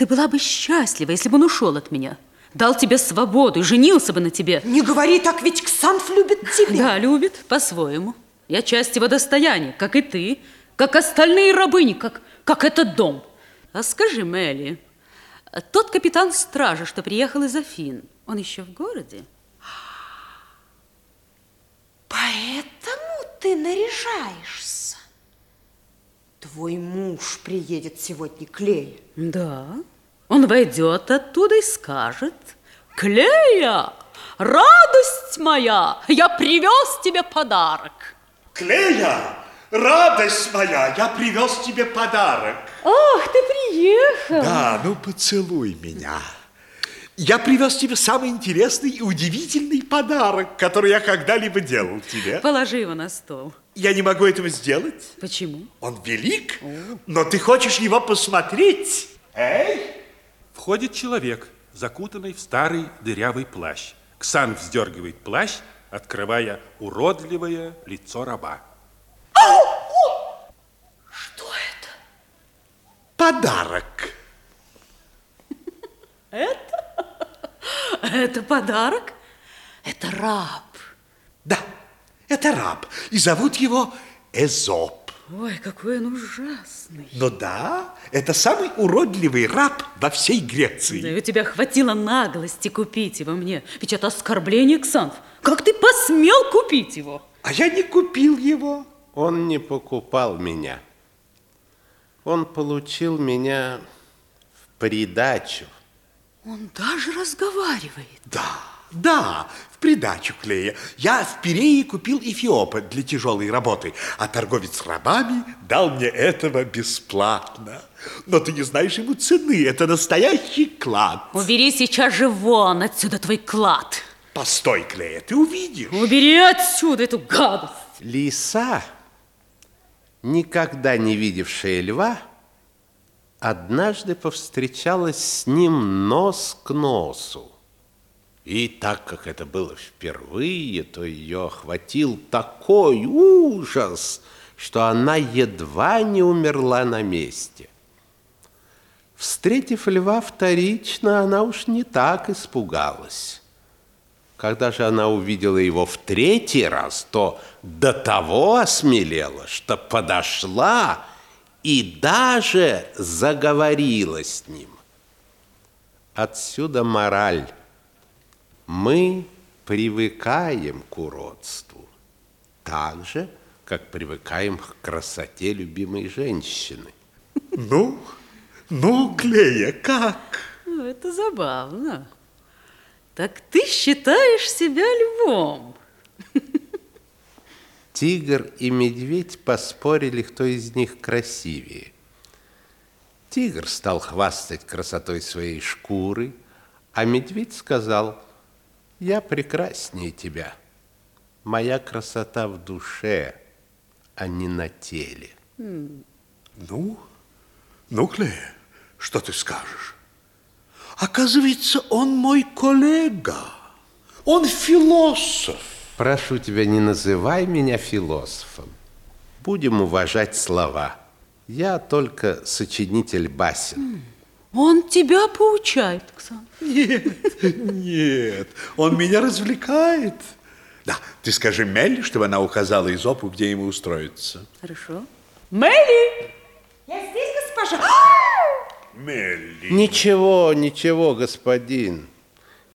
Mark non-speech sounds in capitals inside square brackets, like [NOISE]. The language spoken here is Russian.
Ты была бы счастлива, если бы он ушел от меня. Дал тебе свободу и женился бы на тебе. Не говори так, ведь Ксанф любит тебя. Да, любит, по-своему. Я часть его достояния, как и ты, как остальные рабыни, как, как этот дом. А скажи, Мелли, тот капитан стражи, что приехал из Афин, он еще в городе? Поэтому ты наряжаешься. Твой муж приедет сегодня к Лее. Да. Он войдет оттуда и скажет, Клея, радость моя, я привез тебе подарок. Клея, радость моя, я привез тебе подарок. Ах, ты приехал. Да, ну поцелуй меня. Я привез тебе самый интересный и удивительный подарок, который я когда-либо делал тебе. Положи его на стол. Я не могу этого сделать. Почему? Он велик, но ты хочешь его посмотреть. Эй! Входит человек, закутанный в старый дырявый плащ. Ксан вздергивает плащ, открывая уродливое лицо раба. Что это? Подарок. [LAUGHS] Это? [LAUGHS] Это подарок? Это раб. Да, это раб, и зовут его Эзоп. Ой, какой он ужасный. Ну да, это самый уродливый раб во всей Греции. Да и у тебя хватило наглости купить его мне. Ведь это оскорбление, Ксанф. Как ты посмел купить его? А я не купил его. Он не покупал меня. Он получил меня в придачу. Он даже разговаривает. Да, да, в придачу Клея. Я в Пирее купил эфиопа для тяжелой работы, а торговец рабами дал мне этого бесплатно. Но ты не знаешь ему цены, это настоящий клад. Убери сейчас же вон отсюда твой клад. Постой, Клея, ты увидишь. Убери отсюда эту гадость. Лиса, никогда не видевшая льва, однажды повстречалась с ним нос к носу. И так как это было впервые, то ее охватил такой ужас, что она едва не умерла на месте. Встретив льва вторично, она уж не так испугалась. Когда же она увидела его в третий раз, то до того осмелела, что подошла и даже заговорила с ним. Отсюда мораль. Мы привыкаем к уродству, так же, как привыкаем к красоте любимой женщины. Ну, ну, Клея, как? Ну, это забавно. Так ты считаешь себя львом? Тигр и медведь поспорили, кто из них красивее. Тигр стал хвастать красотой своей шкуры, а медведь сказал, «Я прекраснее тебя. Моя красота в душе, а не на теле». Ну, ну, Клея, что ты скажешь? Оказывается, он мой коллега. Он философ. Прошу тебя, не называй меня философом. Будем уважать слова. Я только сочинитель басен. Он тебя поучает, Ксан. Нет, нет, он меня развлекает. Да, ты скажи Мелли, чтобы она указала Изопу, где ему устроиться. Хорошо. Мелли! Я здесь, госпожа. Мелли. Ничего, ничего, господин.